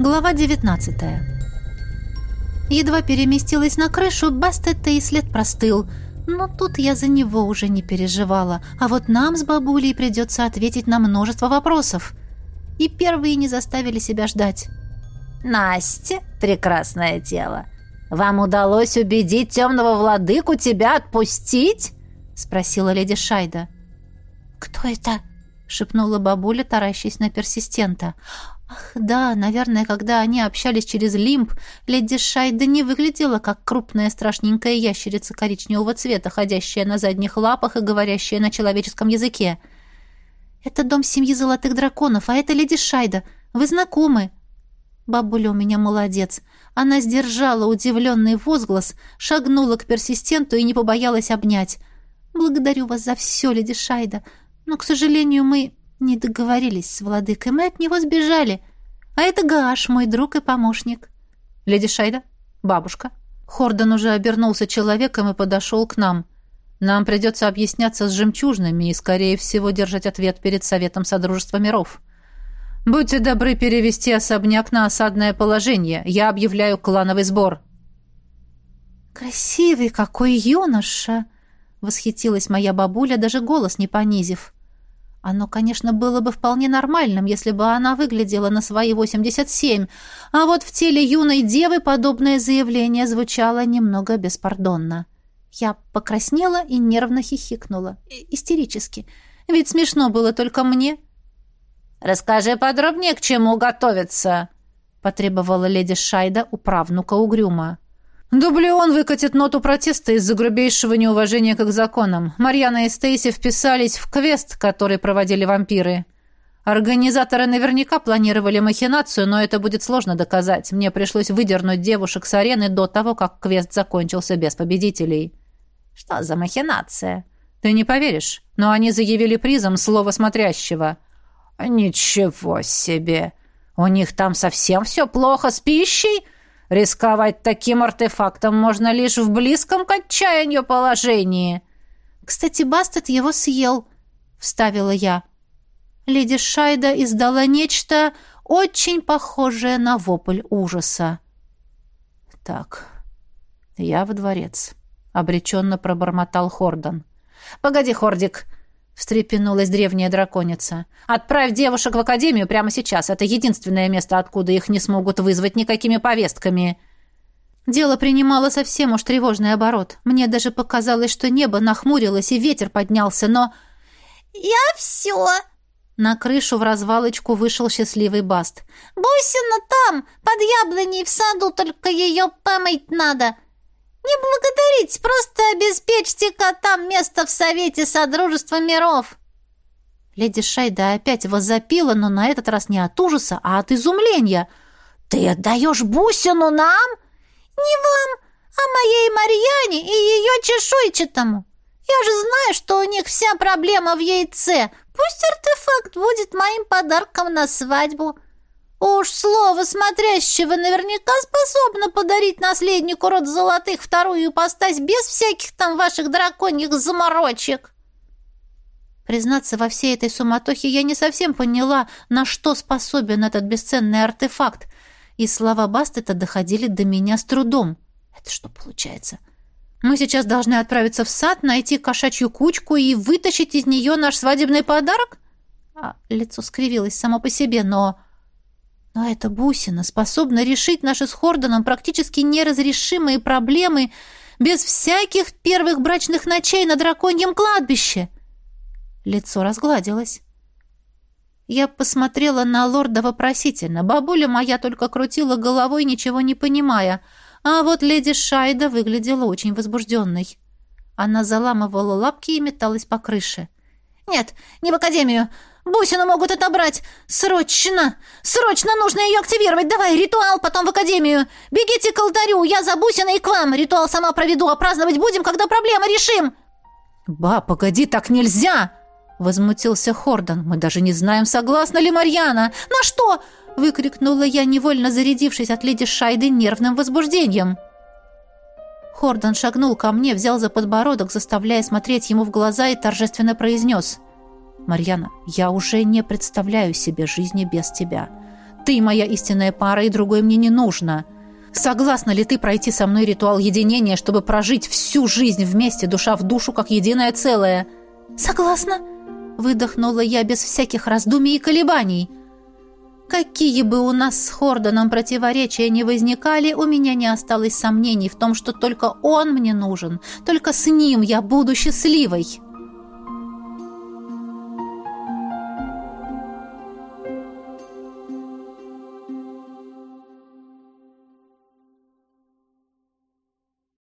Глава 19 Едва переместилась на крышу, Бастетта и след простыл. Но тут я за него уже не переживала. А вот нам с бабулей придется ответить на множество вопросов. И первые не заставили себя ждать. «Настя, прекрасное дело, вам удалось убедить темного владыку тебя отпустить?» — спросила леди Шайда. «Кто это?» — шепнула бабуля, таращась на персистента. Ах, да, наверное, когда они общались через лимб, леди Шайда не выглядела как крупная страшненькая ящерица коричневого цвета, ходящая на задних лапах и говорящая на человеческом языке. «Это дом семьи золотых драконов, а это леди Шайда. Вы знакомы?» Бабуля у меня молодец. Она сдержала удивленный возглас, шагнула к персистенту и не побоялась обнять. «Благодарю вас за все, леди Шайда, но, к сожалению, мы не договорились с владыкой, мы от него сбежали. А это Гааш, мой друг и помощник. Леди Шайда, бабушка. Хордон уже обернулся человеком и подошел к нам. Нам придется объясняться с жемчужными и, скорее всего, держать ответ перед Советом Содружества миров. Будьте добры перевести особняк на осадное положение. Я объявляю клановый сбор. Красивый какой юноша! Восхитилась моя бабуля, даже голос не понизив. Оно, конечно, было бы вполне нормальным, если бы она выглядела на свои 87, а вот в теле юной девы подобное заявление звучало немного беспардонно. Я покраснела и нервно хихикнула. Истерически. Ведь смешно было только мне. «Расскажи подробнее, к чему готовиться», — потребовала леди Шайда у правнука Угрюма. Дублион выкатит ноту протеста из-за грубейшего неуважения к законам. Марьяна и Стейси вписались в квест, который проводили вампиры. Организаторы наверняка планировали махинацию, но это будет сложно доказать. Мне пришлось выдернуть девушек с арены до того, как квест закончился без победителей. Что за махинация? Ты не поверишь, но они заявили призом слово смотрящего. Ничего себе! У них там совсем все плохо с пищей? Рисковать таким артефактом можно лишь в близком к отчаянию положении. Кстати, Бастет его съел, вставила я. Леди Шайда издала нечто очень похожее на вопль ужаса. Так, я во дворец, обреченно пробормотал Хордон. Погоди, Хордик, встрепенулась древняя драконица. «Отправь девушек в академию прямо сейчас. Это единственное место, откуда их не смогут вызвать никакими повестками». Дело принимало совсем уж тревожный оборот. Мне даже показалось, что небо нахмурилось и ветер поднялся, но... «Я все!» На крышу в развалочку вышел счастливый Баст. «Бусина там, под яблоней в саду, только ее помыть надо. «Не благодарить, просто обеспечьте котам место в Совете Содружества миров!» Леди Шайда опять возопила, но на этот раз не от ужаса, а от изумления. «Ты отдаешь бусину нам?» «Не вам, а моей Марьяне и ее чешуйчатому. Я же знаю, что у них вся проблема в яйце. Пусть артефакт будет моим подарком на свадьбу. Уж слово смотрящего наверняка способно подарить наследнику род золотых вторую ипостась без всяких там ваших драконьих заморочек. Признаться, во всей этой суматохе я не совсем поняла, на что способен этот бесценный артефакт, и слова Бастета доходили до меня с трудом. Это что получается? Мы сейчас должны отправиться в сад, найти кошачью кучку и вытащить из нее наш свадебный подарок? А лицо скривилось само по себе, но... Но эта бусина способна решить наши с Хордоном практически неразрешимые проблемы без всяких первых брачных ночей на драконьем кладбище. Лицо разгладилось. Я посмотрела на лорда вопросительно. Бабуля моя только крутила головой, ничего не понимая. А вот леди Шайда выглядела очень возбужденной. Она заламывала лапки и металась по крыше. «Нет, не в академию. Бусину могут отобрать! Срочно! Срочно нужно ее активировать! Давай, ритуал, потом в академию! Бегите к алтарю, я за бусиной и к вам! Ритуал сама проведу, а праздновать будем, когда проблемы решим!» «Ба, погоди, так нельзя!» Возмутился Хордон. «Мы даже не знаем, согласна ли Марьяна!» «На что?» — выкрикнула я, невольно зарядившись от леди Шайды нервным возбуждением. Хордон шагнул ко мне, взял за подбородок, заставляя смотреть ему в глаза и торжественно произнес — Марьяна, я уже не представляю себе жизни без тебя. Ты моя истинная пара, и другой мне не нужно. Согласна ли ты пройти со мной ритуал единения, чтобы прожить всю жизнь вместе, душа в душу, как единое целое? Согласна, выдохнула я без всяких раздумий и колебаний. Какие бы у нас с Хордоном противоречия не возникали, у меня не осталось сомнений в том, что только он мне нужен, только с ним я буду счастливой.